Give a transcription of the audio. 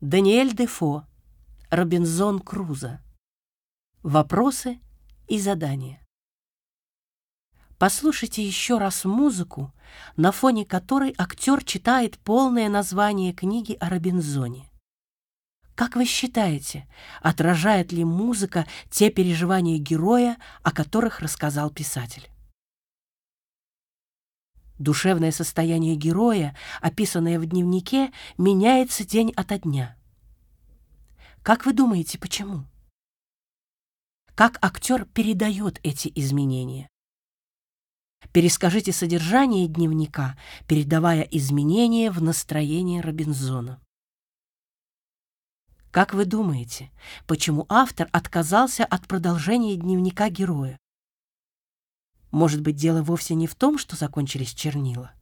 Даниэль Дефо, Робинзон Крузо. Вопросы и задания. Послушайте еще раз музыку, на фоне которой актер читает полное название книги о Робинзоне. Как вы считаете, отражает ли музыка те переживания героя, о которых рассказал писатель? Душевное состояние героя, описанное в дневнике, меняется день ото дня. Как вы думаете, почему? Как актер передает эти изменения? Перескажите содержание дневника, передавая изменения в настроение Робинзона. Как вы думаете, почему автор отказался от продолжения дневника героя? Может быть, дело вовсе не в том, что закончились чернила?